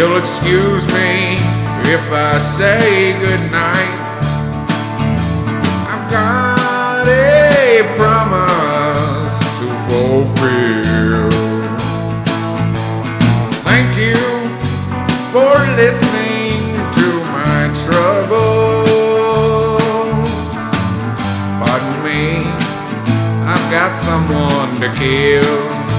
You'll excuse me if I say goodnight. I've got a promise to fulfill. Thank you for listening to my troubles. Pardon me, I've got someone to kill.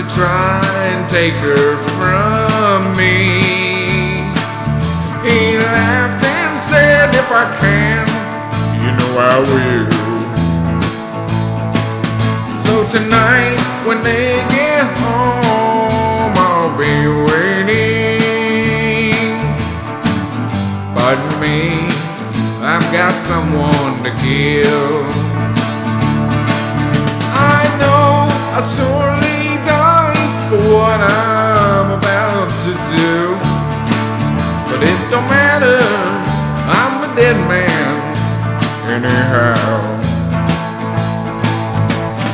To try and take her from me. He laughed and said, If I can, you know I will. So tonight, when they get home, I'll be waiting. Pardon me, I've got someone to kill. I know I surely for what I'm about to do. But it don't matter, I'm a dead man anyhow.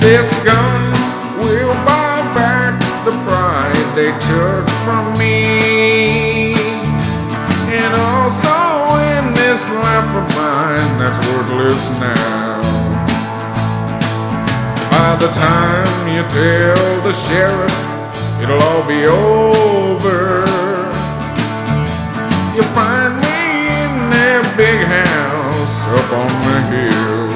This gun will buy back the pride they took from me. And also in this life of mine that's worthless now. By the time you tell the sheriff, it'll all be over. You'll find me in that big house up on the hill.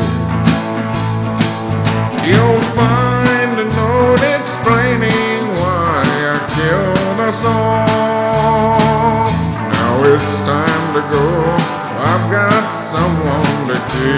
You'll find a note explaining why I killed us all. Now it's time to go. I've got someone to kill.